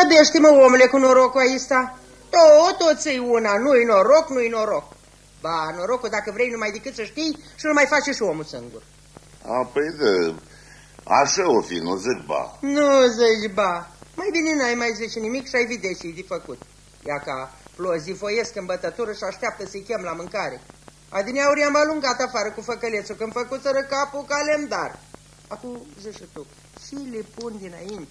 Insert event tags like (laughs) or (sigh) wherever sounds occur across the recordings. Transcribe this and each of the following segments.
Mai slăbește-mă, omule, cu norocul ăsta. Tot, tot ți una, nu-i noroc, nu-i noroc. Ba, norocul, dacă vrei, numai decât să știi și nu mai face și omul singur. A, păi da, așa o fi, nu zic ba. Nu zici ba. Mai bine n-ai mai zice nimic și ai vede și de făcut. Ia ca plozifoiesc în bătătură și așteaptă să-i chem la mâncare. Adineauri am alungat afară cu făcălețul când făcuseră capul calendar. Acum, zici tu, și le pun dinainte.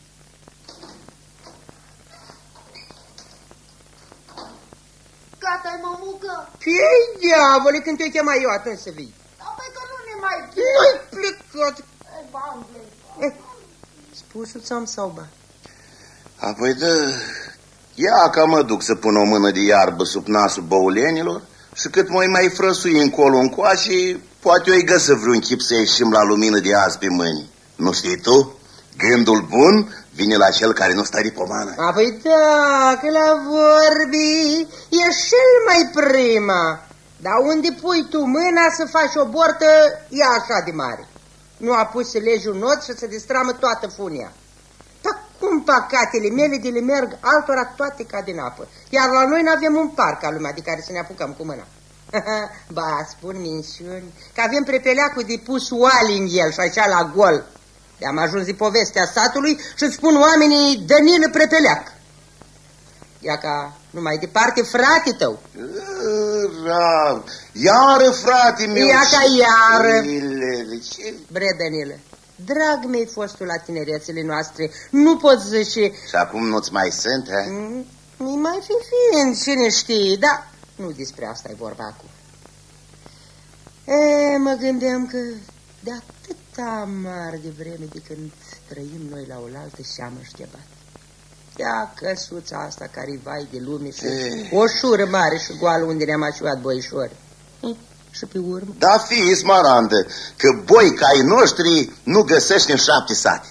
Gata-i, mămucă? Fie diavole, când te chema eu atunci să vii. Apoi că nu ne mai Nu-i plecat. Ei, bamble. Eh, Spusul ți-am sau ba? Apoi da, ia ca mă duc să pun o mână de iarbă sub nasul băulenilor și cât mai mai frăsui încolo încoace, poate o-i găsă vreun chip să ieșim la lumină de azi pe mâini. Nu știi tu? Gândul bun vine la cel care nu stă de pomană. Apoi da, că la vorbi e cel mai prima. Dar unde pui tu mâna să faci o bortă, e așa de mare. Nu a pus să legi un not și să destramă toată funia. Dar cum păcatele mele de le merg altora toate ca din apă. Iar la noi nu avem un parc ca lumea de care să ne apucăm cu mâna. (laughs) ba, spun minciuni, că avem prepeleacul de pus oali în el și așa la gol. De-am ajuns de povestea satului și îți spun oamenii Danilă Prepeleac. Ia ca numai departe frate tău. Ra, iară, frate meu. Ia ca iară. Ile, ce... Bre, Danilă, drag mi-ai fostul la tinerețele noastre. Nu pot zice... Și acum nu-ți mai sunt, he? Mm, Mi mai fi fiind, cine știe, dar nu despre asta e vorba acum. E, mă gândeam că de atâta mare de vreme de când trăim noi la oaltă și am șchebat. Ia căsuța asta care vai de lume și E. o șură mare și goală unde ne-am așuat boișori. E, Și pe urmă? Da, fi smarandă, că boi ca ai noștri nu găsești în șapte sate.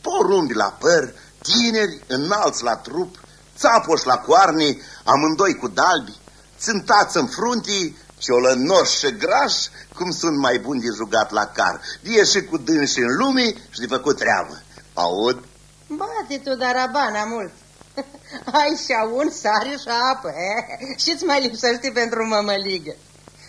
Porumbi la păr, tineri, înalți la trup, țapoși la coarne, amândoi cu dalbi, țântați în fruntii, ciolănoși și grași, cum sunt mai buni de jugat la car, de ieșit cu dânsi în lume și de făcut treabă. Aud? Bate tu, dar abana mult. (laughs) Ai și un sare și apă, eh? Și-ți mai lipsește pentru mămăligă.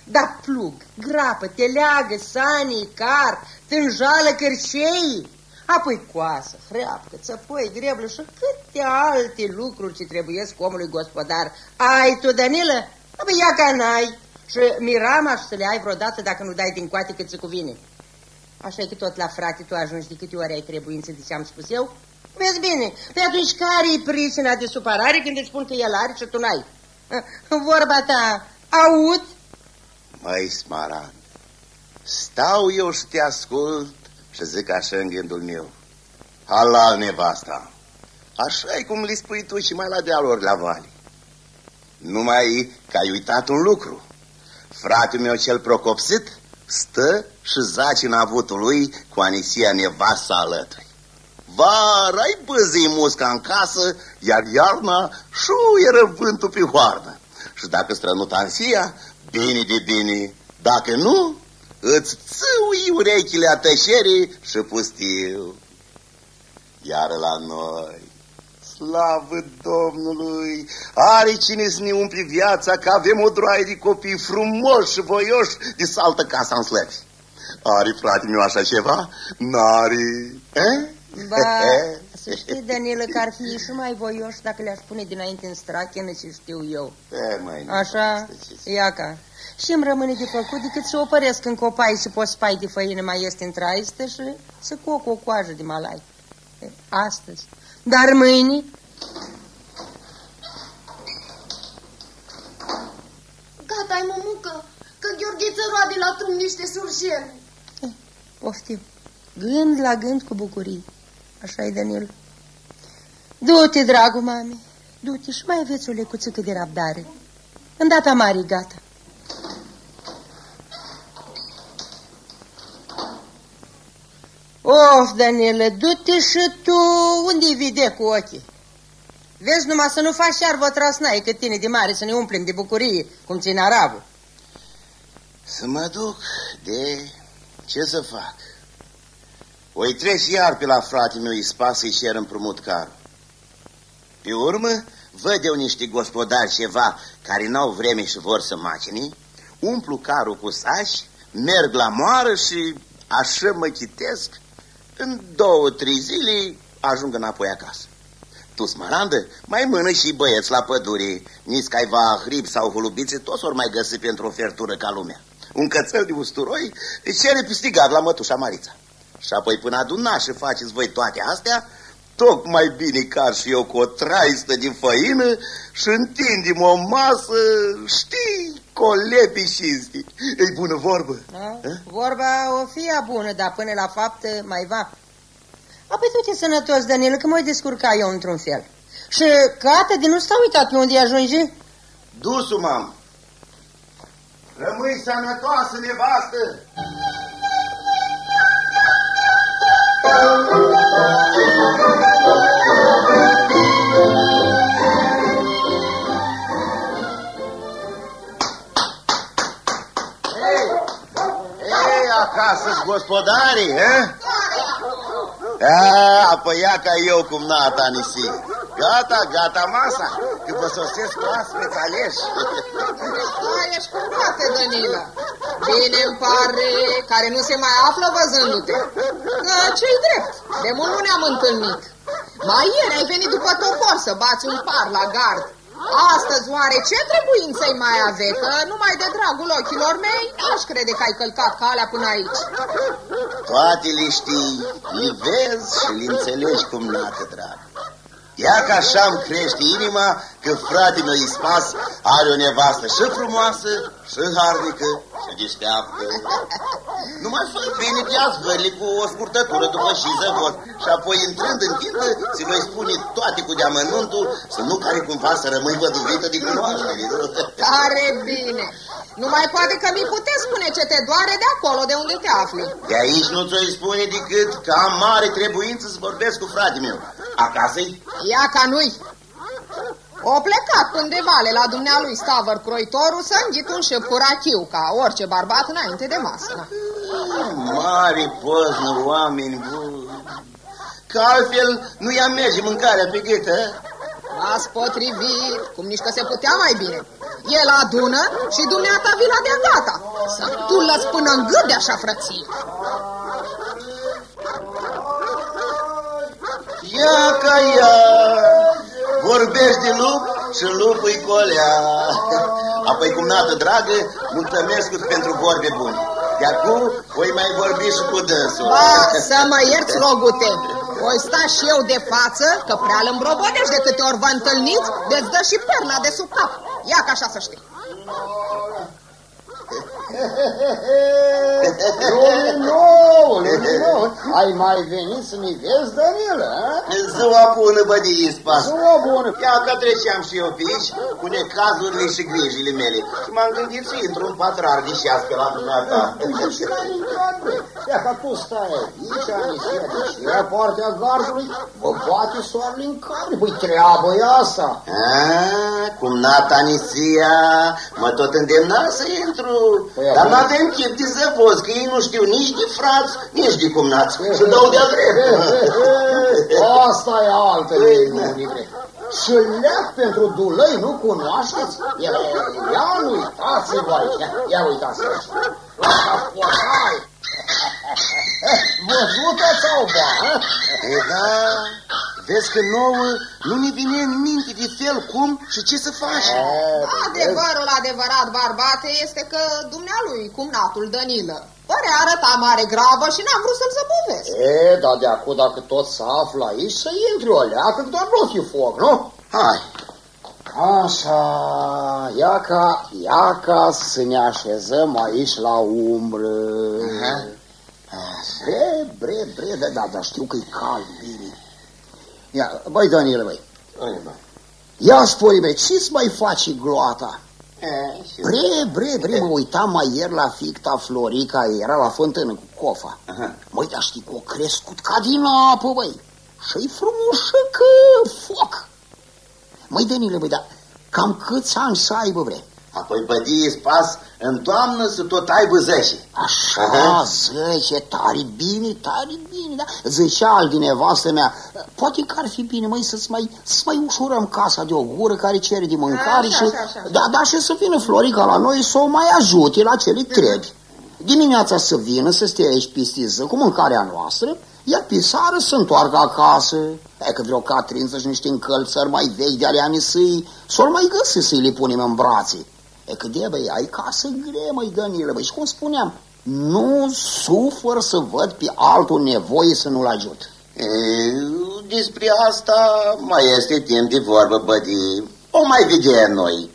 Da plug, grapă, teleagă, sanii, car, tânjală, cârcei, apoi coasă, hreapcă, țăpoi, greblă și câte alte lucruri ce trebuiesc omului gospodar. Ai tu, Danilă? Apoi ia ca n-ai. Și mirama și să le ai vreodată dacă nu dai din coate cât se cuvine. Așa e că tot la frate tu ajungi de câte ori ai trebuință de ce-am spus eu? Vezi bine, pe atunci care-i pricina de supărare când îți spun că el are și tu n-ai? (laughs) Vorba ta, aud? Măi, smarand, stau eu și te ascult și zic așa în gândul meu. Halal nevasta, așa e cum le spui tu și mai la dealuri la vale. Numai că ai uitat un lucru. Fratele meu cel procopsit stă și zace în avutul lui cu Anisia nevasta alături. Vara ai băzii musca în casă, iar iarna șuieră vântul pe hoarnă. Și dacă strănut Ansia, bine de bine, dacă nu, îți țâui urechile a tășerii și pustiu. Iar la noi, slavă Domnului, are cine să ne umple viața că avem o droaie de copii frumoși și voioși de saltă casa în slăvi. Are frate meu așa ceva? N-are, eh? Ba, (laughs) să știi, Danilă, că ar fi și mai voioși dacă le-aș pune dinainte în strachenă ce știu eu. E, mai nu Așa, asta, ce- iaca. Și îmi rămâne de făcut decât să opăresc în copai și poți spai de făină mai este în traistă și să coc o coajă de malai. E, Astăzi. Dar mâine, Gata-i, mămucă, că Gheorghiță roade la drum niște surșele. poftim, gând la gând cu bucurie. Așa-i, Danil. Du-te, dragul mami, du-te și mai aveți o lecuțică de răbdare. Îndata mare, gata. Of, Daniele, du-te și tu unde-i vide cu ochii. Vezi numai să nu faci iar trasnai cât tine de mare să ne umplem de bucurie, cum ține arabul. Să mă duc de... Ce să fac? O-i treci iar pe la frate meu Ispa să-i cer împrumut carul. Pe urmă, văd eu niște gospodari ceva care n-au vreme și vor să macini, umplu carul cu sași, merg la moară și așa mă chitesc, în două, trei zile ajung înapoi acasă. Tu, smarandă, mai mână și băieți la pădure, nici caiva hrib sau hulubițe, toți ori mai găsi pentru o fertură ca lumea. Un cățel de usturoi își cere pistigat la mătușa Marița. Și apoi până adunaș și faceți voi toate astea, tocmai bine ca și eu cu o traistă din făină și întindem o masă, știi, colepi și E bună vorbă. Da? Vorba o fie bună, dar până la fapt mai va. Apoi tu ce sănătos, Danil, că mă descurca eu într-un fel. Și cate din nu s-a uitat pe unde ajunge? Dusu, mam. Rămâi sănătoasă, nevastă! Acasă gospodarii, he? A, apoi ia ca eu cum nata nisi. Gata, gata masa, că vă sosesc oaspeți aleși. Ai, ești curate, Danila. Bine îmi pare care nu se mai află văzându-te. Că ce-i drept, de mult nu ne-am întâlnit. Mai ieri ai venit după topor să bați un par la gard. Astăzi oare ce trebuință-i mai ave? Că numai de dragul ochilor mei aș crede că ai călcat calea până aici. Toate le știi, le vezi și le înțelegi cum nată, drag. Ia că așa îmi crește inima că frate meu Ispas are o nevastă și frumoasă, și harnică, și deșteaptă. Nu mai fă bine pe zvârli cu o scurtătură după și zăvor și apoi intrând în tintă ți voi spune toate cu deamănuntul să nu care cumva să rămâi văduvită din cunoaștere. Tare bine! Nu mai poate că mi puteți spune ce te doare de acolo, de unde te afli. De aici nu ți-o spune decât că am mare trebuință să vorbesc cu frate meu. Acasă-i? Ia ca nu-i. O plecat vale la dumnealui Stavăr Croitorul să înghit un șep cu rachiu, ca orice barbat înainte de masă. Mare poznă, oameni buni. Că altfel nu i-am merge mâncarea pe gâtă. Ați potrivit, cum nici că se putea mai bine. El adună și dumneata vila de gata. Să tu lăs până în gât de așa frăție. Ia ca ea, vorbești de lup și lupul-i colea. Apoi, cum nată dragă, mulțumesc pentru vorbe bune. De acum, voi mai vorbi și cu dânsul. Ba, să mă ierți, rogute. Voi sta și eu de față, că prea îl îmbrobodești de câte ori vă întâlniți, de dă și perna de sub cap. Ia ca așa să știi. (laughs) Luminoule, luminoule, ai mai venit să mi vezi, Danilă, Ziua bună, bădii Ispas. Ziua bună. Ia că treceam și eu pe aici cu necazurile și grijile mele și m-am gândit să intru în patrar de șeas pe la dumneata. (laughs) Păi și la intrat, Ia că tu stai aici, Anisia, deci ia partea gardului, bă, poate soarele în care, păi treabă e asta. A, cum nata Anisia, mă tot îndemna să intru. Păi, Dar n-avem chip de zăvoz, că ei nu știu nici de frați, nici de cumnați. Și dau de-a drept. Asta e altă minune. Și leac pentru dulăi nu cunoașteți? Ia, ia nu uitați-vă aici. Ia uitați-vă aici. (laughs) Văzută sau ba? E, da, vezi că nouă nu ne vine în minte de fel cum și ce să faci. Adevărul adevărat, barbate, este că dumnealui, cumnatul Danilă, părea arăta mare gravă și n-am vrut să-l zăbovesc. E, dar de acum dacă tot să află aici, să intri o leacă, doar nu fi foc, nu? Hai. Așa, ia ca, ia ca să ne așezăm aici la umbră. Aha. Bre, bre, bre, da, da, da, știu că-i cald, bine. Ia, băi, Daniel, băi, Unde, bă? ia spune mie, ce-ți mai face gloata? E, și... Bre, bre, bre, mă uitam mai ieri la ficta Florica, era la fântână cu cofa. Aha. Măi, dar știi că o crescut ca din apă, băi. Și-i frumușă că foc. Măi, Danile, băi, dar cam câți ani să aibă, bre? Apoi bădii spas în toamnă să tot aibă zece. Așa, Aha. zece, tare bine, tare bine, da? Zicea al din nevastă mea, poate că ar fi bine, măi, să-ți mai, să mai ușurăm casa de o gură care cere de mâncare Așa, și, așa, așa. Da, da, și să vină Florica la noi să o mai ajute la ce le trebuie. Dimineața să vină, să stea aici pistiză cu mâncarea noastră, iar pe seară să întoarcă acasă. E că vreo catrință și niște încălțări mai vechi de ale anisâi, s-or mai găsi să-i le punem în brațe. E că de băi, ai casă grea, măi, Danilă, băi, și cum spuneam, nu sufăr să văd pe altul nevoie să nu-l ajut. E, despre asta mai este timp de vorbă, bădii. O mai vedem noi.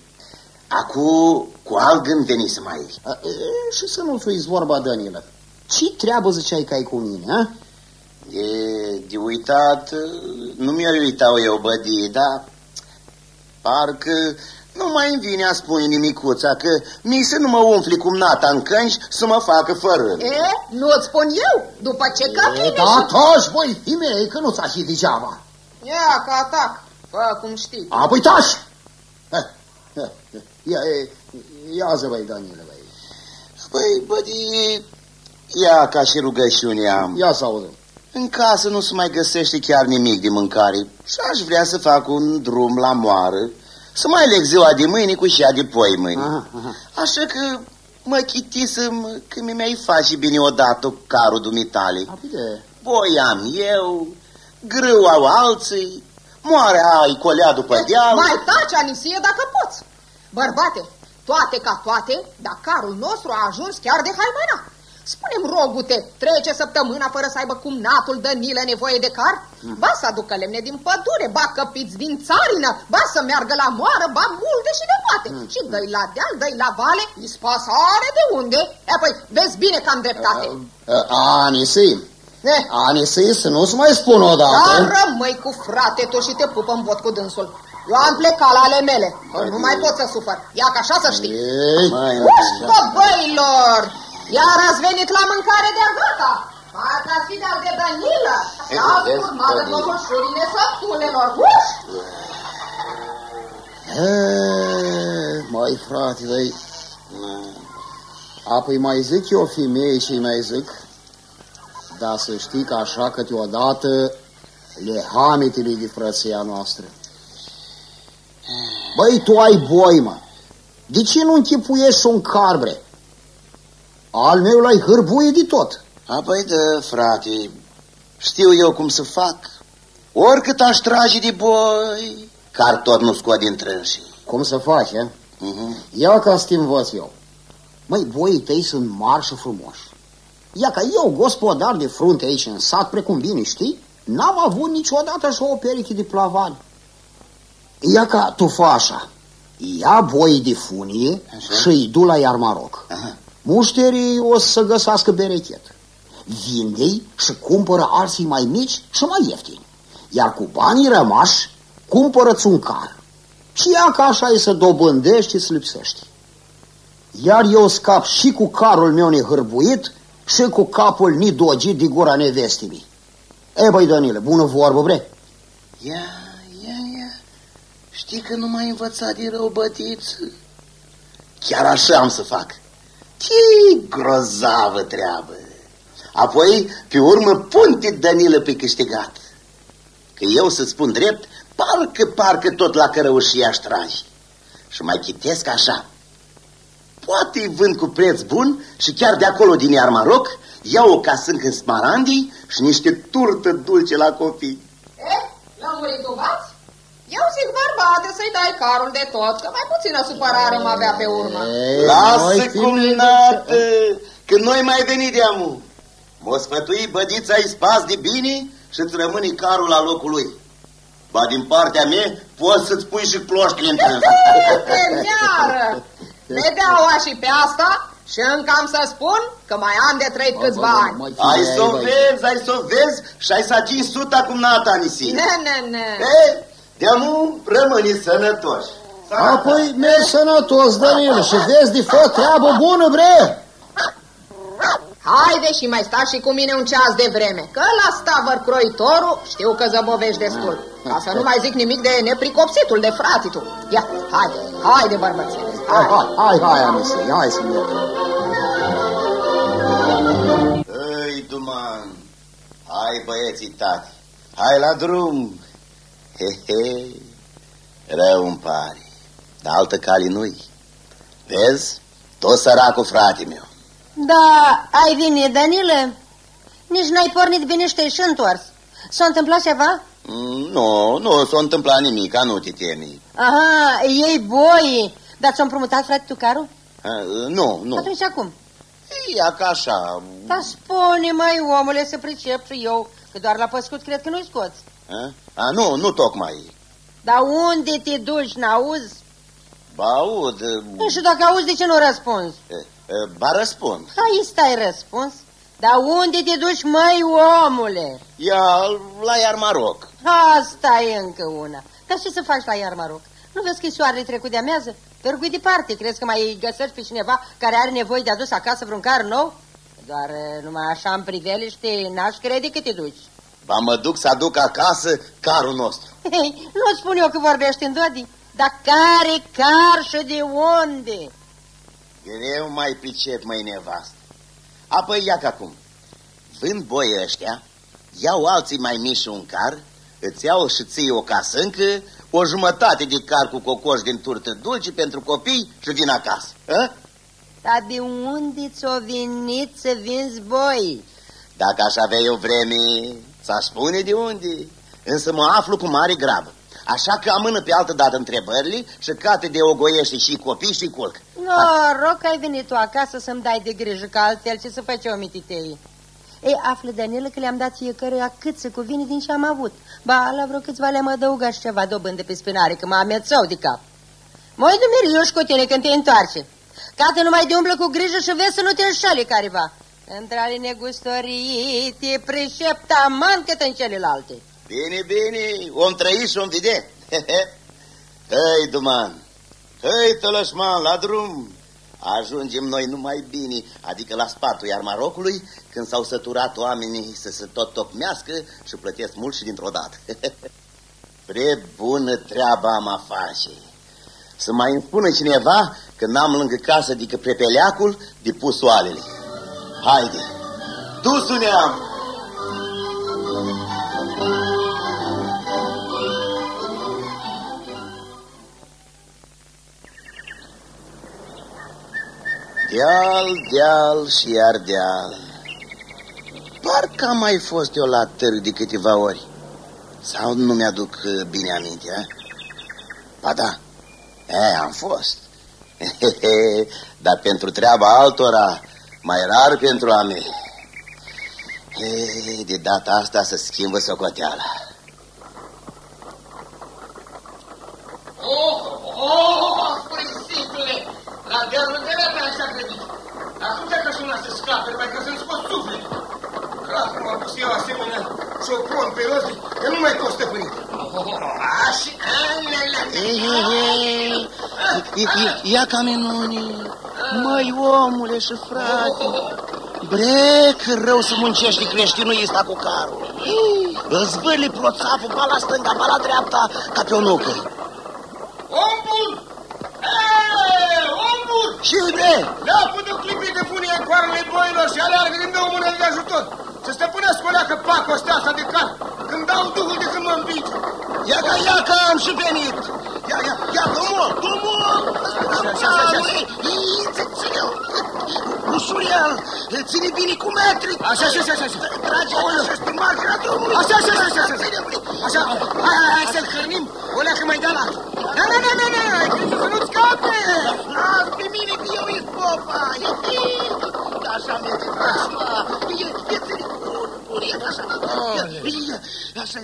Acum, cu alt gând venisem aici. A, e, și să nu ți vorba, Danilă. Ce treabă ziceai că ai cu mine, a? De, de uitat, nu mi-o uitau eu, bădii, dar parcă nu mai îmi vine a spune nimicuța că mi să nu mă umfli cum nata în cânci să mă facă fără. E, nu-ți spun eu, după ce că E, vine da, și... taci, băi, fimei, că nu ți-a fi degeaba. Ia, ca atac, fă cum știi. A, păi taci! Eh, eh, eh, Ia, e, ia zi, băi, Danilă, băi. Păi, bădii, ia ca și rugăciunea am. Ia să auzim. În casă nu se mai găsește chiar nimic de mâncare și aș vrea să fac un drum la moară, să mai leg ziua de mâine cu cea de poi mâine. Aha, aha. Așa că mă chitisem că mi-ai face bine odată cu carul dumitale. A, păi de... Boi am eu, grâu au alții, moare ai colea după deal. Mai taci, Anisie, dacă poți. Bărbate, toate ca toate, dar carul nostru a ajuns chiar de haimana. Spune-mi, rogute, trece săptămâna fără să aibă cumnatul Dănilă nevoie de car? Ba să aducă lemne din pădure, ba căpiți din țarină, ba să meargă la moară, ba multe și de toate. Și dă-i la deal, dă-i la vale, ispas are de unde. E, păi, vezi bine că am dreptate. Anisii, Eh, Anisii, să nu-ți mai spun odată. Dar rămâi cu frate tu și te pupă în vot cu dânsul. Eu am plecat la ale mele. Nu mai pot să sufăr. Ia ca așa să știi. Ei, Mai Ușcă, băilor! Iar ați venit la mâncare de gata. Parcă ați fi de-al de Danilă. Și ați Vezi, urmat în Danilă. măgușurile săptulelor. Uș! E, Mai frate, dai, apoi mai zic eu femeie și mai zic, dar să știi că așa câteodată le hamitele de frăția noastră. Băi, tu ai boi, mă. De ce nu închipuiești un carbre? Al meu l-ai hârbuie de tot. Apoi da, frate, știu eu cum să fac. Oricât aș trage de boi, car tot nu scot din trânsii. Cum să faci, eh? Mhm. Ia ca să te învăț eu. Măi, boii tăi sunt mari și frumoși. Ia ca eu, gospodar de frunte aici în sat, precum bine știi, n-am avut niciodată așa o pereche de plavani. Ia ca tu fă așa. Ia boii de funie Așa. și îi du la Iarmaroc. Aha. Mușterii o să găsească berechet. Vinde-i și cumpără alții mai mici și mai ieftini. Iar cu banii rămași, cumpără-ți un car. Și ia ca așa e să dobândești și să lipsești. Iar eu scap și cu carul meu nehârbuit și cu capul nidogit de gura nevestii. E, băi, Danile, bună vorbă, bre? Ia, ia, ia, știi că nu m-ai învățat de rău, bătiță? Chiar așa am să fac. Ce grozavă treabă. Apoi, pe urmă, punte Danilă pe câștigat. Că eu să spun drept, parcă, parcă tot la cărăușia aș trage. Și mai chitesc așa. Poate îi vând cu preț bun și chiar de acolo din Iarmaroc iau o casâncă în smarandii și niște turtă dulce la copii. E, lămurit tu bați? Eu zic, bărbate, să-i dai carul de tot, că mai puțină supărare mă avea pe urmă. Ei, Lasă noi cum fim- nată, că noi mai venit de amu. Mă sfătui bădița îi spas de bine și îți rămâne carul la locul lui. Ba din partea mea poți să-ți pui și ploștile în trânsă. Pe neară! Vedea și pe asta și încă am să spun că mai am de trăit câțiva ani. Mai Ai fie, să o băi. vezi, ai să o vezi și ai să atingi suta cum nata Anisi. Ne, ne, ne. Ei, de-amu rămâni sănătoși. Apoi mergi sănătos, Danil, și vezi de fă treabă bună, bre! Haide și mai stați și cu mine un ceas de vreme, că la stavăr croitorul știu că zăbovești destul. Ca să nu mai zic nimic de nepricopsitul de fratitul. Ia, hai, hai de bărbățele. Hai, hai, hai, hai, Anisei, hai să mergem. Ei, Duman, hai băieții tati, hai la drum. He, he, rău îmi pare, dar altă cale nu-i. Vezi, tot săracul frate meu. Da, ai venit, Danilă? Nici n-ai pornit bine și te-ai și întors. S-a întâmplat ceva? Mm, Nu, nu s-a întâmplat nimic, nu te temi. Aha, ei boi. Dar ți-a împrumutat frate tu carul? Uh, Nu, nu. Atunci acum? Ia ca așa. Dar spune, mai omule, să pricep și eu, că doar la păscut cred că nu-i scoți. A? A, nu, nu tocmai. Dar unde te duci, n-auzi? Ba aud, Nu știu dacă auzi, de ce nu răspunzi? uh, uh, ba răspund. Hai, stai răspuns. Dar unde te duci, măi, omule? Ia la iar Maroc. Asta e încă una. Dar ce să faci la iar Maroc? Nu vezi că e soarele trecut de amează? Târgui departe, crezi că mai găsești pe cineva care are nevoie de adus acasă vreun car nou? Doar eh, numai așa în priveliște n-aș crede că te duci. Ba mă duc să aduc acasă carul nostru. Hei, nu spun eu că vorbești în dodi, dar care car și de unde? Greu mai pricep, mai nevastă. Apoi ia că acum. Vând boi ăștia, iau alții mai mici un car, îți iau și ții o casâncă, o jumătate de car cu cocoș din turtă dulce pentru copii și vin acasă. A? Dar de unde ți-o venit să vinzi boi? Dacă aș avea eu vreme, ți-aș spune de unde. Însă mă aflu cu mare grabă. Așa că amână pe altă dată întrebările și cate de ogoiește și copii și culc. Noroc că ai venit tu acasă să-mi dai de grijă, că altfel ce să faci eu mititei? Ei, află, Daniela, că le-am dat fiecăruia cât se cuvine din ce am avut. Ba, la vreo câțiva le-am adăugat și ceva dobândă pe spinare, că mă amețau de cap. Măi, dumeri, eu și cu tine când te întoarce. Cată numai de umblă cu grijă și vezi să nu te înșale careva. Între ale negustoriți te preșept aman cât în celelalte. Bine, bine, om trăi și om vede. Hei, (laughs) Duman, hei, tălășman, la drum. Ajungem noi numai bine, adică la spatul iar Marocului, când s-au săturat oamenii să se tot tocmească și plătesc mult și dintr-o dată. (laughs) Pre bună treaba am a face. Să mai îmi spună cineva că n-am lângă casă decât prepeleacul de pus oalele. Haide, dusul am! Deal, deal și iar deal. Parcă am mai fost eu la târg de câteva ori. Sau nu mi-aduc uh, bine aminte, a? Ba da, e, am fost. (laughs) Dar pentru treaba altora, mai rar pentru a mea. E, de data asta să schimbă socoteala. Oh, oh, prisicule! La dealul de la mea așa crezut. Acum te-a cășunat să scape, mai că să-mi scot suflet. Dacă m-am pus eu asemenea șopron pe roți, că nu mai pot stăpâni. Așa, Ia camenunii, măi omule și frate, bre, că rău să muncești creștinul ăsta cu carul. Îți vârli proțapul, ba la stânga, ba la dreapta, ca pe o nucă. Om bun! Eee, om bun! Și bre, Le-a putut clipi de punie coarele boilor și aleargă din două mână de ajutor. Să stăpânesc o leacă pacă ăstea asta de car. Când dau duhul de când mă împinge. ia ca, ia ca, am și venit. Ia, ia, ia, dumul, dumul. Așa, așa, așa, așa. Ține-o, ușurel, ține bine cu metri. Așa, așa, așa, așa. Trage așa pe marginea drumului. Așa, așa, așa, așa, așa. Ține, bre. Așa, hai, hai, hai să-l hrănim. O leacă mai de la. Nu, nu, nu, nu, nu, ai grijă să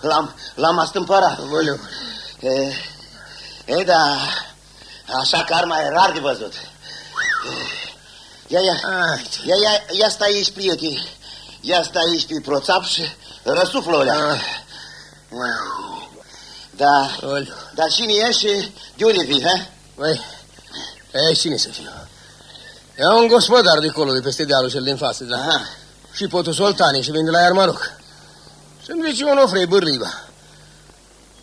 L-am, l-am astâmpărat. E, e, da, așa că ar mai rar de văzut. Ia, ia, ia, ia, ia stai aici, prieteni. Ia stai aici pe proțap și răsuflă olea. Da, Oleu. dar cine ești și de unde vii, ha? Băi, e cine să fiu? E un gospodar de acolo, de peste dealul cel din față, da? Aha. și potul Soltani și vin de la Iarmaroc. Sunt zice Onofrei Bârliba.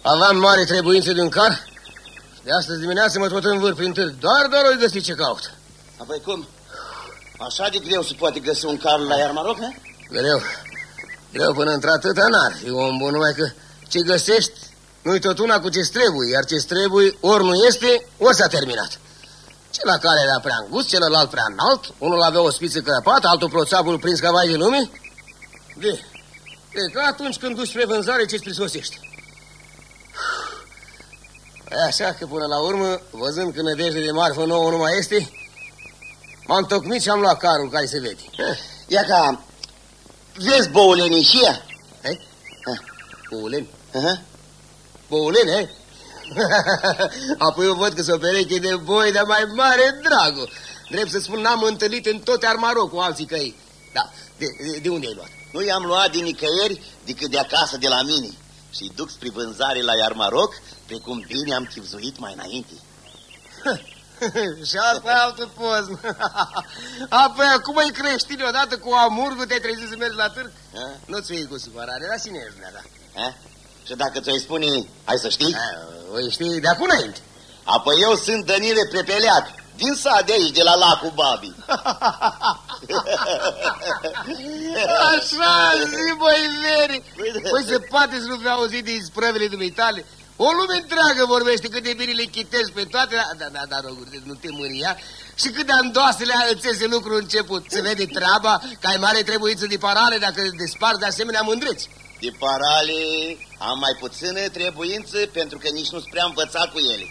Aveam mare trebuință de un car de astăzi dimineață mă tot învâr prin târg. Doar, doar o găsi ce caut. Apoi cum? Așa de greu se poate găsi un car la Iarmaroc, ne? Greu. Greu până într-atâta n-ar fi om bun, numai că ce găsești nu-i tot una cu ce trebuie, iar ce trebuie ori nu este, ori s-a terminat. Cel care era prea îngust, celălalt prea înalt, unul avea o spiță crăpată, altul proțapul prins ca vai de lume. De, de ca atunci când duci spre vânzare ce-ți prisosești. Așa că până la urmă, văzând că nădejde de marfă nouă nu mai este, m-am tocmit și am luat carul care se vede. Ia ca... Vezi boulenii și ea? Hai? Bouleni? Uh-huh. Bouleni, hai? (laughs) Apoi eu văd că s-o pereche de boi de mai mare dragul. Drept să spun, n-am întâlnit în tot Armaroc cu alții căi. Da, de, de, de unde ai luat? Nu i-am luat din nicăieri decât de acasă de la mine. Și duc spre vânzare la Iarmaroc, precum bine am chipzuit mai înainte. (laughs) și asta e altă poză. (laughs) Apoi acum e creștin odată cu amurgul, te-ai trezit să mergi la târg? Nu-ți fii cu supărare, dar cine ești da? A? Și dacă ți-o spune, hai să știi? A, o știi de acum înainte. Apoi eu sunt Dănile Prepeleat, din sat de aici, de la lacul Babi. Așa zi, băi, veri. Păi se poate să nu vreau auzit din sprăvele dumitale. O lume întreagă vorbește cât de bine le chitezi pe toate, da, da, da, da roguri, nu te mânia, și cât de andoasele îți ese lucru început. Se vede treaba că ai mare trebuință de parale dacă desparți de asemenea mândreți. De parale am mai puțină trebuință pentru că nici nu-s prea învățat cu ele.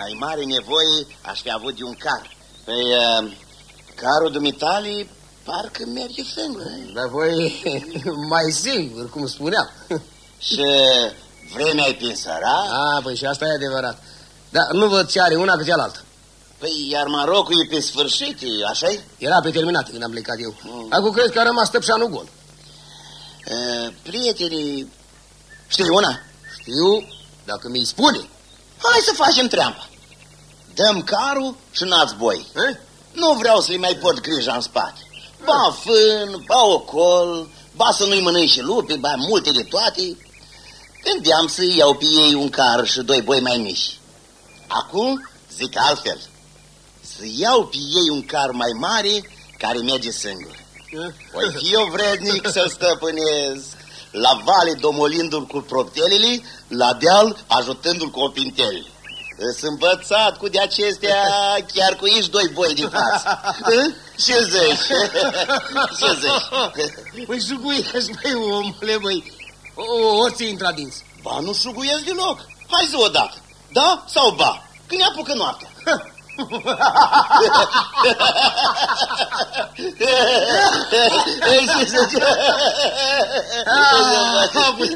Mai mare nevoie aș fi avut de un car. Păi, uh, carul dumitale parcă merge singur. Dar voi (laughs) mai singur, cum spuneam. (laughs) Și vremea e pinsăra? A, păi și asta e adevărat. Dar nu văd ce are una cu cealaltă. Păi, iar Marocul e pe sfârșit, așa -i? Era pe terminat când am plecat eu. Mm. Acum cred că a rămas tăpșanul gol. Uh, prietenii... Știi una? Știu, dacă mi-i spune. Hai să facem treaba. Dăm carul și n-ați boi. Eh? Nu vreau să-i mai pot grija în spate. Ba fân, ba ocol, ba să nu-i mănânci și lupi, ba multe de toate. Gândeam să iau pe ei un car și doi boi mai mici. Acum zic altfel. Să iau pe ei un car mai mare care merge singur. Voi fi eu vrednic să-l stăpânesc. La vale domolindu-l cu proptelele, la deal ajutându-l cu opintele. Sunt învățat cu de acestea (laughs) chiar cu ești doi boi din față. Ce zici? (laughs) Ce zici? Păi suguiesc, băi, omule, băi. O, o ți intra dinți. Ba, nu suguiesc deloc. Hai zi odată. Da sau ba? Când ne apucă noaptea.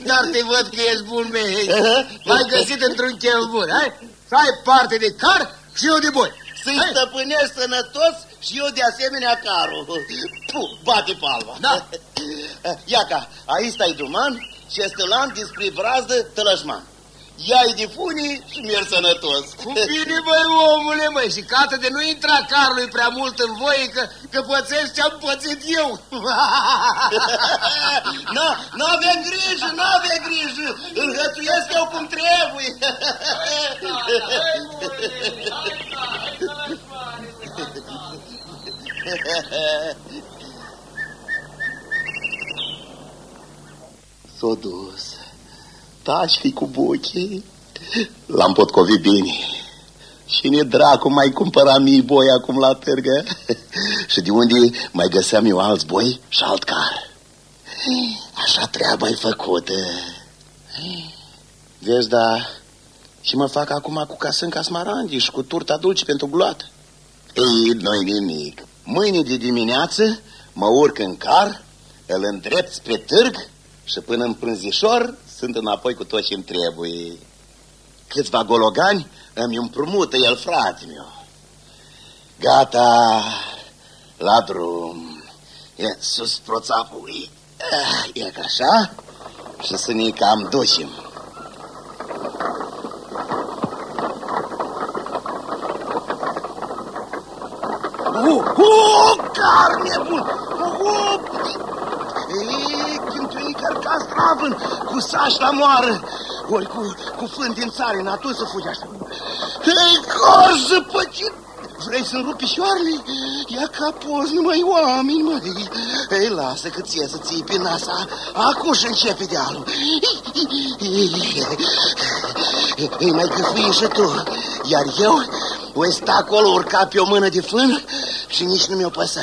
Dar te văd că ești bun, mei. M-ai găsit într-un chef bun, hai? Să ai parte de car și eu de boi. Să-i stăpânești sănătos și eu de asemenea carul. Puh, bate palma. Da. Iaca, aici stai duman și este lan dinspre brazdă tălășman ia-i de funii și merg sănătos. Cu bine, băi, omule, măi, și cată de nu intra carului prea mult în voie, că, că pățești ce-am pățit eu. (laughs) nu avea grijă, nu avea grijă, îl hățuiesc eu cum trebuie. S-o dus taci fi cu buchii. L-am potcovit bine. Și ne dracu mai cumpăra mii boi acum la târgă? (laughs) și de unde mai găseam eu alți boi și alt car? Așa treaba e făcută. Vezi, da, și mă fac acum cu casânca smarandi și cu turta dulce pentru gloată. Ei, noi nimic. Mâine de dimineață mă urc în car, îl îndrept spre târg și până în prânzișor sunt înapoi cu tot ce-mi trebuie. Câțiva gologani îmi împrumută el, frate meu. Gata, la drum. E sus proțapului. E ca așa și să ne cam ducem. Uh, uh, carne bun! Uh, uh, Ei, când te încărca stravân, cu saș la moară, ori cu, cu fân din țară, atunci să fugi așa. Ei, corză, păcit! Vrei să-mi rupi picioarele? Ia ca poți numai oameni, măi. Ei, lasă că ție să ții pe nasa. Acum și începe dealul. Ei, mai gâfâi și tu. Iar eu o sta acolo urcat pe o mână de fân și nici nu mi-o păsă.